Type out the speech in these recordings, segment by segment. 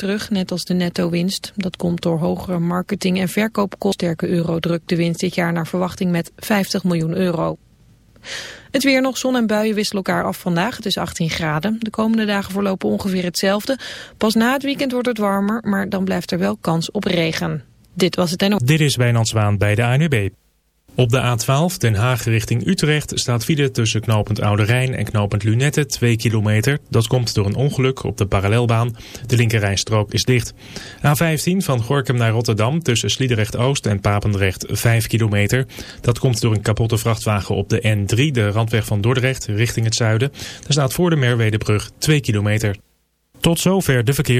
terug, net als de netto-winst. Dat komt door hogere marketing- en verkoopkosten. Sterke euro drukt de winst dit jaar naar verwachting met 50 miljoen euro. Het weer nog, zon en buien wisselen elkaar af vandaag. Het is 18 graden. De komende dagen verlopen ongeveer hetzelfde. Pas na het weekend wordt het warmer, maar dan blijft er wel kans op regen. Dit was het en... Dit is Wijnand Zwaan bij de ANUB. Op de A12 Den Haag richting Utrecht staat file tussen knooppunt Oude Rijn en knooppunt Lunette 2 kilometer. Dat komt door een ongeluk op de parallelbaan. De linkerrijstrook is dicht. A15 van Gorkum naar Rotterdam tussen Sliedrecht Oost en Papendrecht 5 kilometer. Dat komt door een kapotte vrachtwagen op de N3, de randweg van Dordrecht, richting het zuiden. Er staat voor de Merwedebrug 2 kilometer. Tot zover de verkeer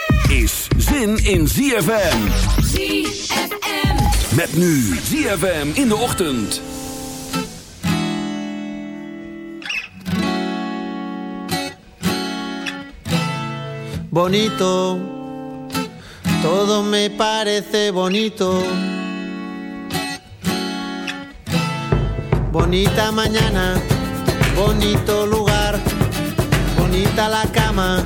is zin in ZFM. ZFM. Met nu ZFM in de ochtend. Bonito, todo me parece bonito. Bonita mañana, bonito lugar, bonita la cama,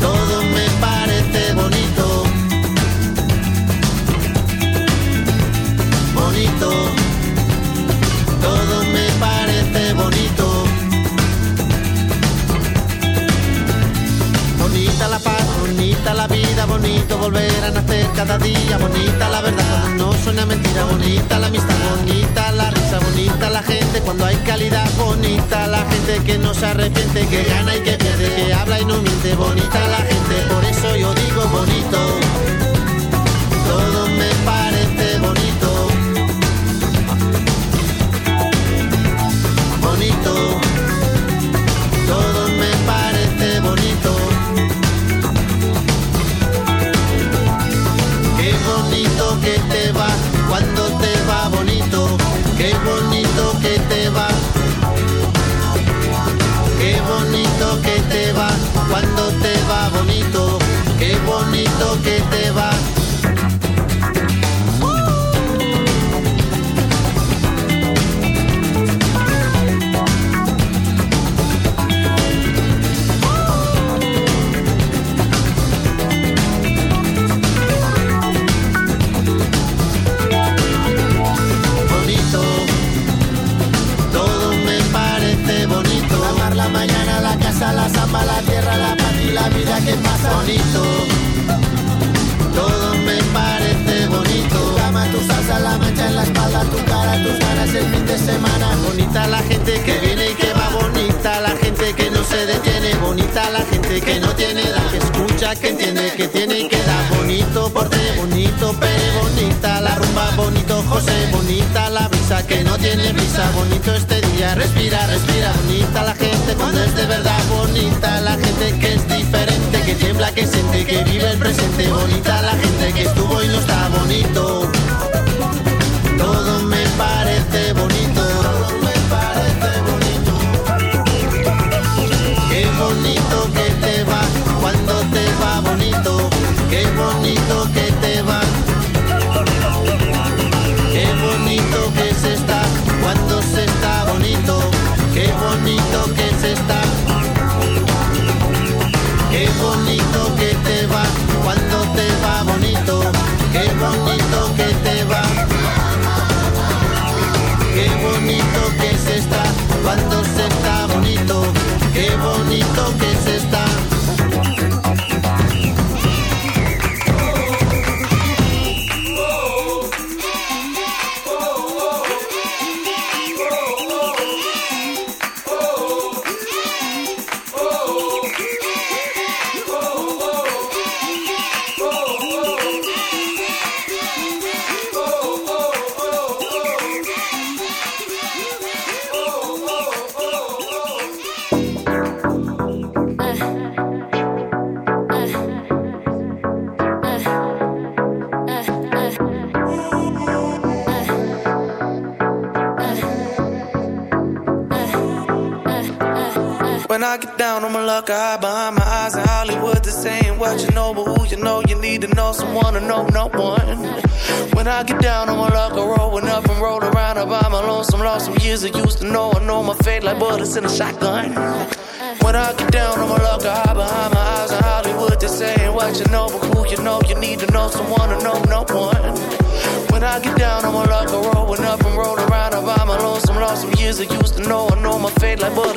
todo me parece bonito. Bonito, todo me parece bonito. Bonita la paz, bonita la vida, bonito volver a nacer cada día, bonita la verdad, no suena mentira, bonita la amistad, bonita la risa, bonita la gente cuando hay calidad, bonita la gente que no se arrepiente, que gana y que pierde, que habla y no miente, bonita la gente, por eso yo digo bonito, Bonita la gente que viene y que va, bonita. La gente que no se detiene, bonita la gente que no tiene edad, que escucha, que entiende, que tiene y que da. Bonito porte, bonito pere, bonita la rumba, bonito José, bonita la brisa que no tiene brisa, bonito este día, respira, respira. Bonita la gente cuando es de verdad, bonita la gente que es diferente, que tiembla, que siente, que vive el presente, bonita la gente que estuvo y no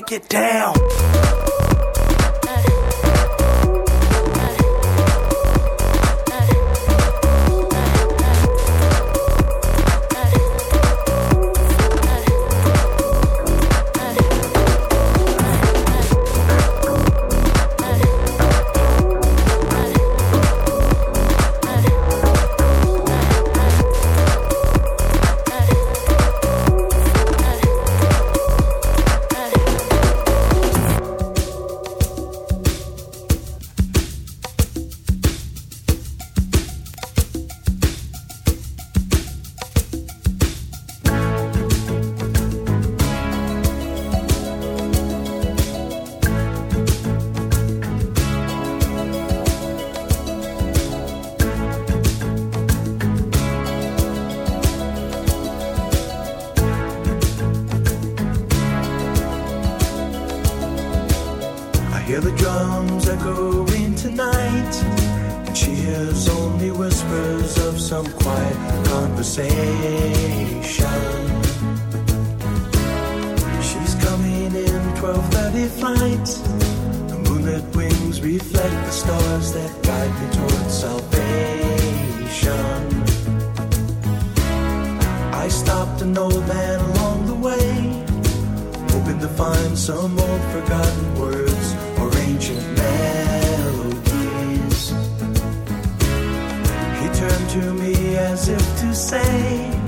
get down. To me as if to say,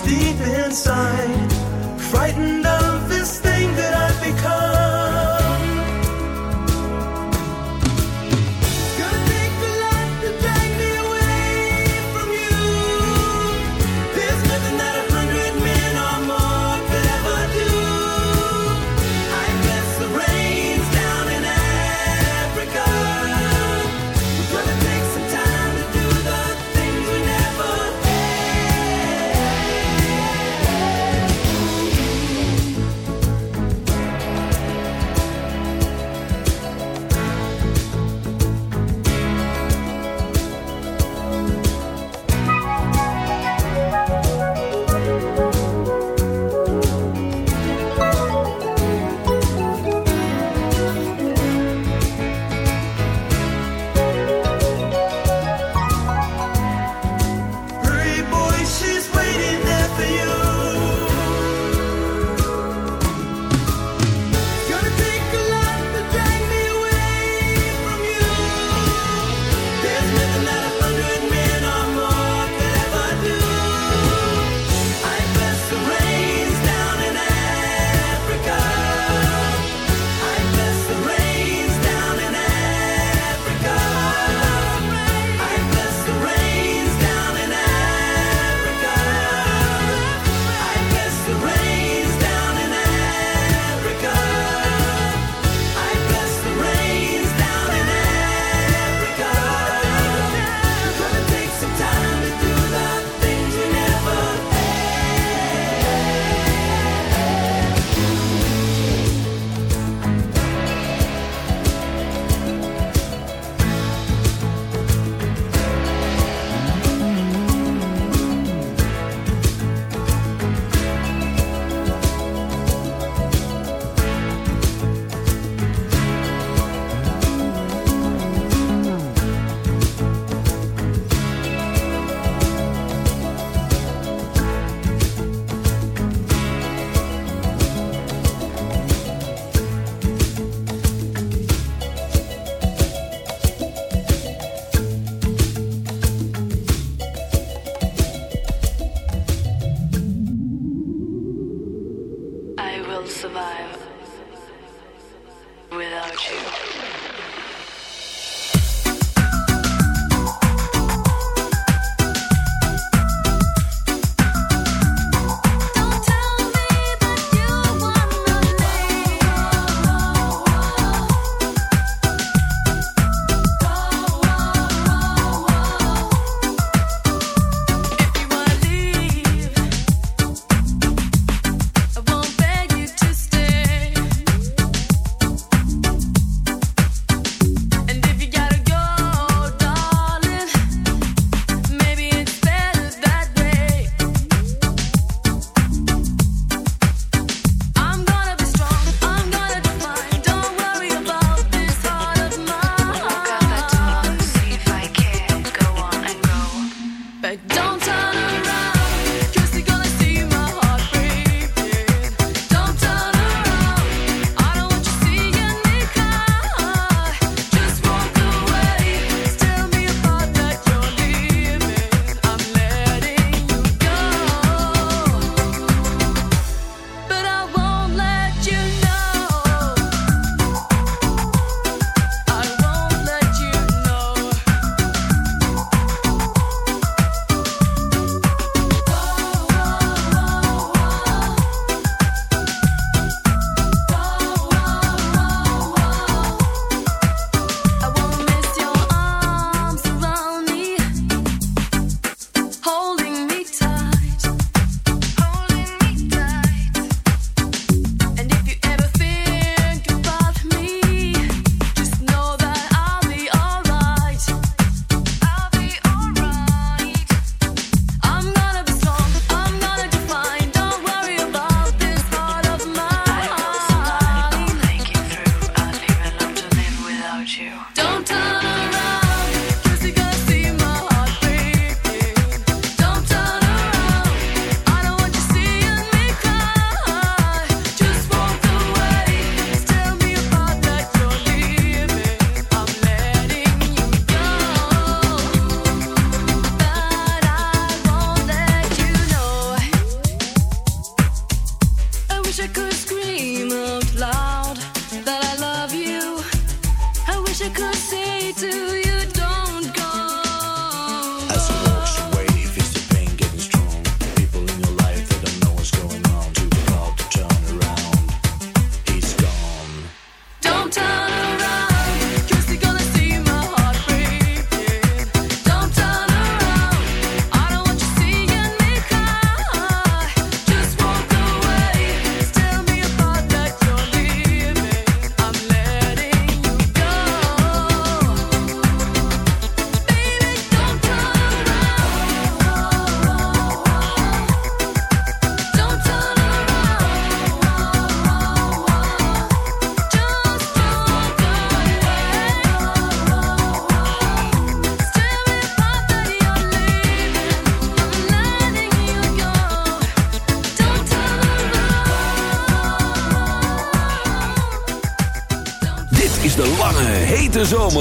deep inside, frightened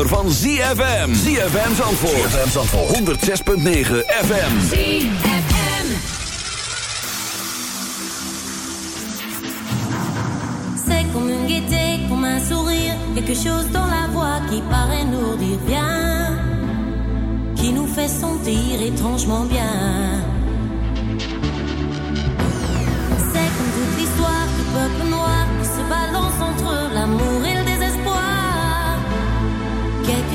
van ZFM. ZFM Zandvoort. ZFM Zandvoort. 106.9 FM. C'est comme une gaieté, comme un sourire. Quelque chose dans la voix qui paraît nous dire bien. Qui nous fait sentir étrangement bien. C'est comme toute l'histoire du peuple noir qui se balance entre l'amour et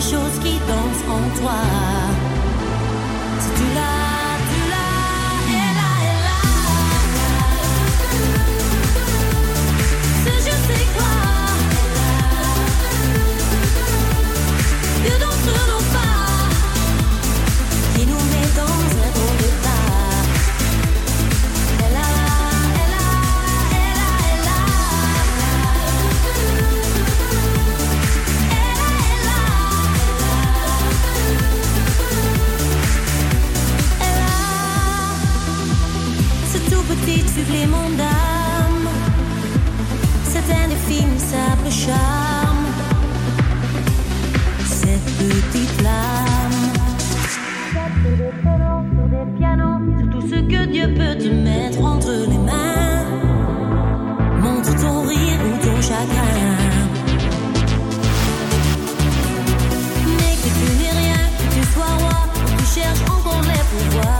les choses qui dansent en toi. Si tu l'as. supplément d'âme. C'est un indéfinissable charme. Cette petite flamme. Sur des pianos, sur tout ce que Dieu peut te mettre entre les mains. Montre ton rire ou ton chagrin. Mais que tu n'es rien, que tu sois roi, tu cherches encore les pouvoirs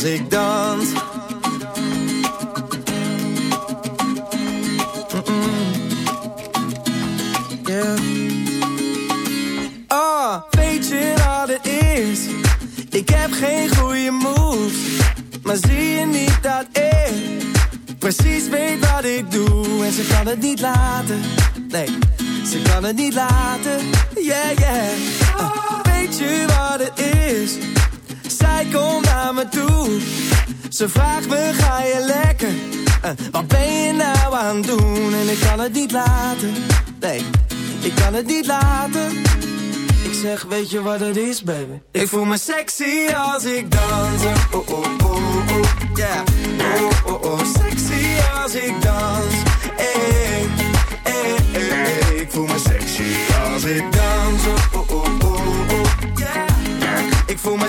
als ik dan Nee, ik kan het niet laten. Ik zeg, weet je wat het is, baby? Ik voel me sexy als ik dans. Oh, oh, oh, oh, yeah. Oh, oh, oh, sexy als ik dans. Eh, eh, eh, ik voel me sexy als ik dans. Oh, oh, oh, oh, yeah. Ik voel me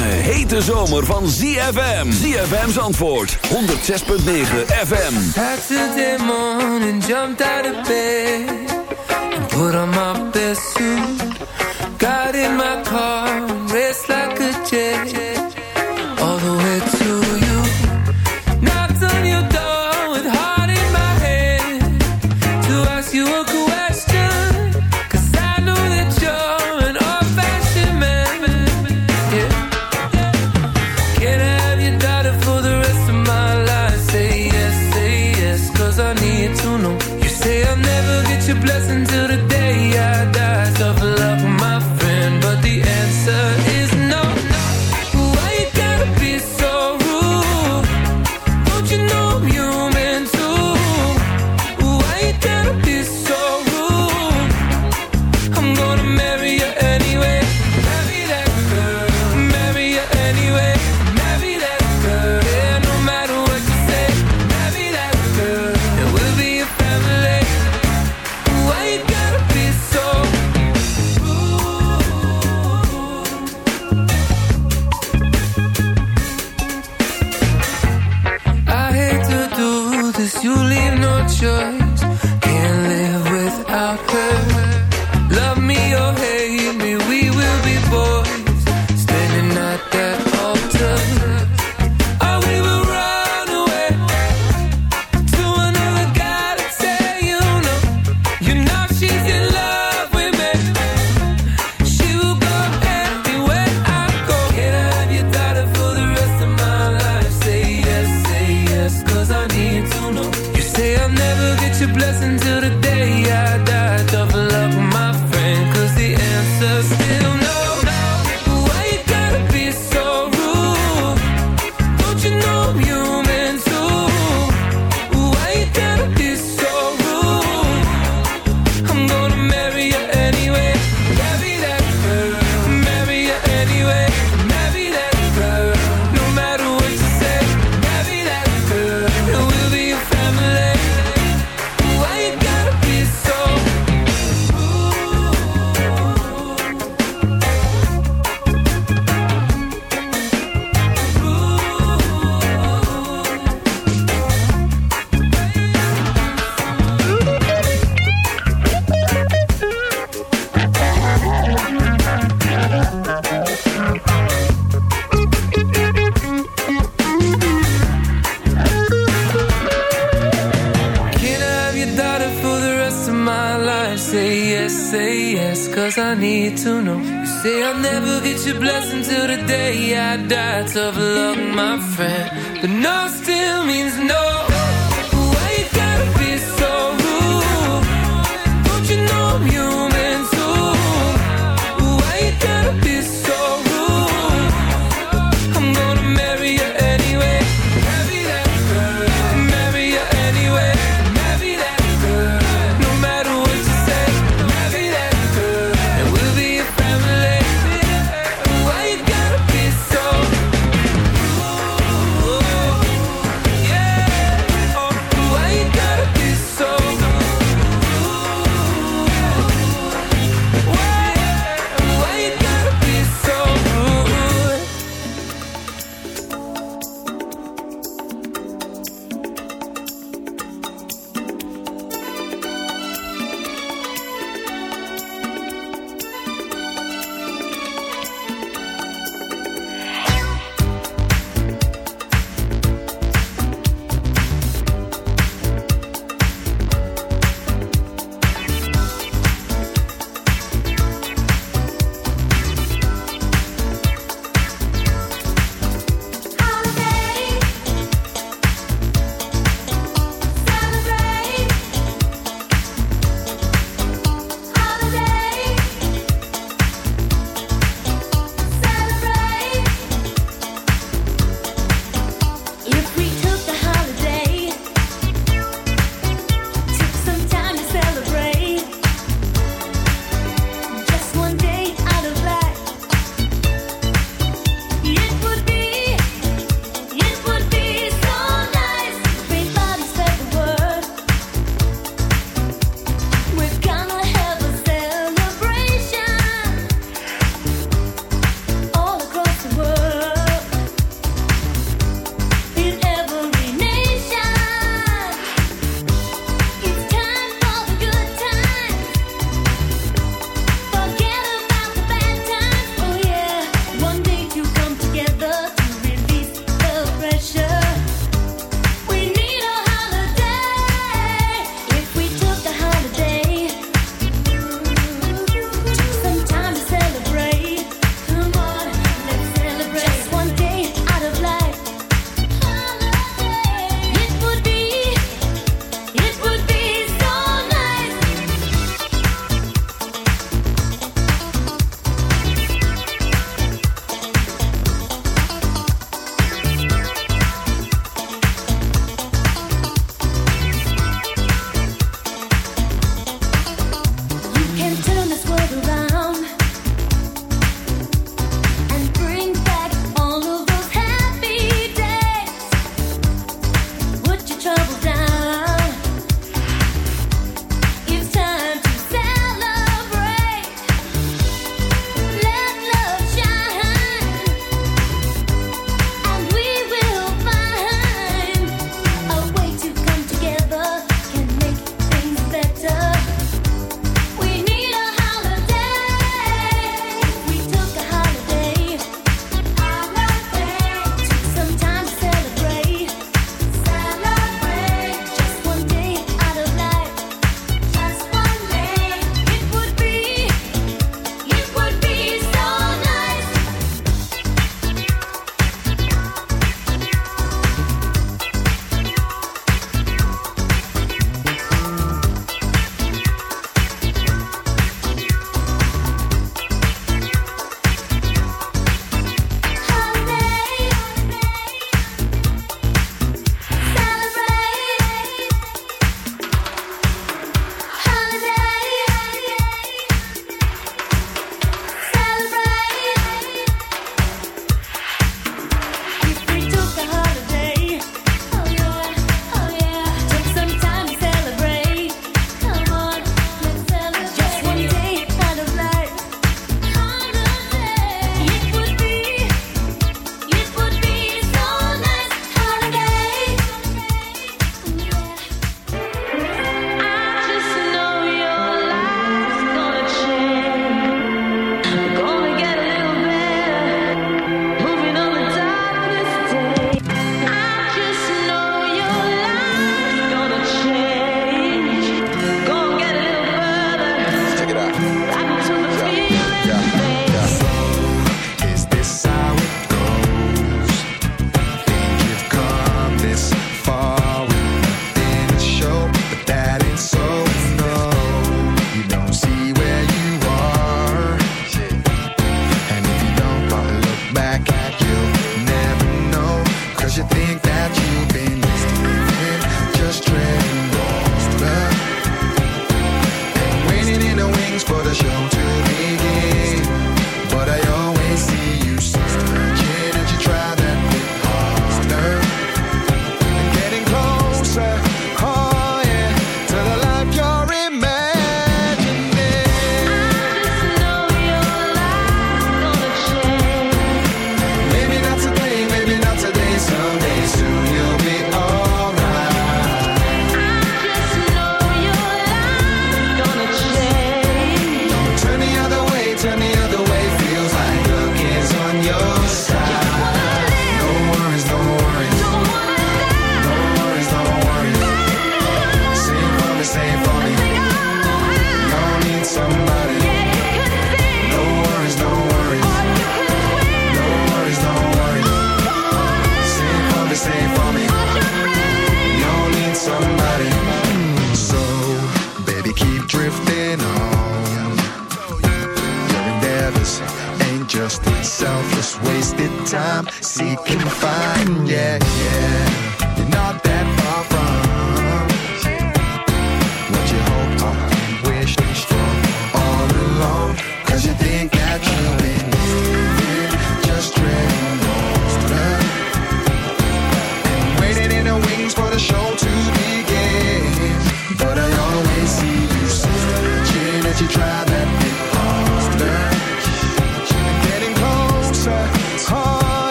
lange, hete zomer van ZFM. ZFM's antwoord, 106.9 FM. Saturday morning, jumped out of bed. And put on my best suit. Got in my car, raced like a jet. All the way to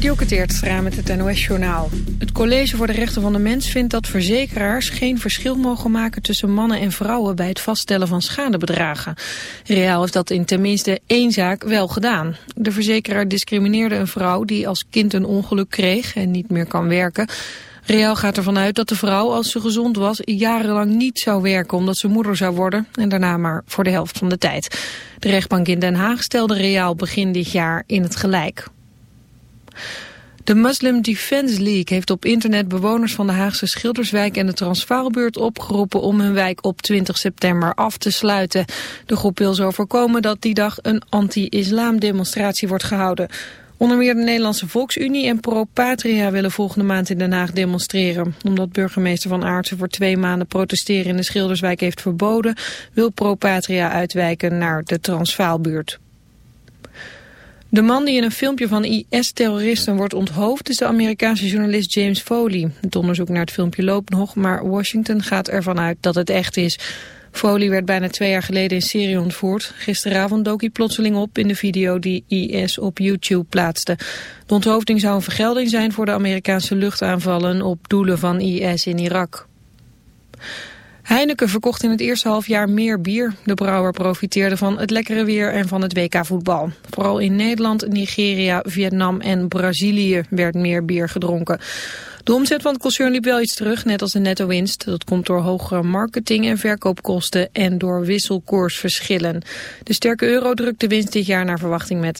Dielke Teertstra met het NOS-journaal. Het College voor de Rechten van de Mens vindt dat verzekeraars geen verschil mogen maken tussen mannen en vrouwen bij het vaststellen van schadebedragen. Reaal heeft dat in tenminste één zaak wel gedaan. De verzekeraar discrimineerde een vrouw die als kind een ongeluk kreeg en niet meer kan werken. Reaal gaat ervan uit dat de vrouw, als ze gezond was, jarenlang niet zou werken omdat ze moeder zou worden en daarna maar voor de helft van de tijd. De rechtbank in Den Haag stelde Reaal begin dit jaar in het gelijk. De Muslim Defense League heeft op internet bewoners van de Haagse Schilderswijk en de Transvaalbuurt opgeroepen om hun wijk op 20 september af te sluiten. De groep wil zo voorkomen dat die dag een anti-islam demonstratie wordt gehouden. Onder meer de Nederlandse Volksunie en Pro Patria willen volgende maand in Den Haag demonstreren. Omdat burgemeester Van Aartsen voor twee maanden protesteren in de Schilderswijk heeft verboden, wil Pro Patria uitwijken naar de Transvaalbuurt. De man die in een filmpje van IS-terroristen wordt onthoofd is de Amerikaanse journalist James Foley. Het onderzoek naar het filmpje loopt nog, maar Washington gaat ervan uit dat het echt is. Foley werd bijna twee jaar geleden in Syrië ontvoerd. Gisteravond dook hij plotseling op in de video die IS op YouTube plaatste. De onthoofding zou een vergelding zijn voor de Amerikaanse luchtaanvallen op doelen van IS in Irak. Heineken verkocht in het eerste halfjaar meer bier. De brouwer profiteerde van het lekkere weer en van het WK-voetbal. Vooral in Nederland, Nigeria, Vietnam en Brazilië werd meer bier gedronken. De omzet van het concern liep wel iets terug, net als de netto-winst. Dat komt door hogere marketing- en verkoopkosten en door wisselkoersverschillen. De sterke euro drukt de winst dit jaar naar verwachting met